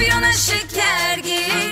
Şampiyona şeker geliyor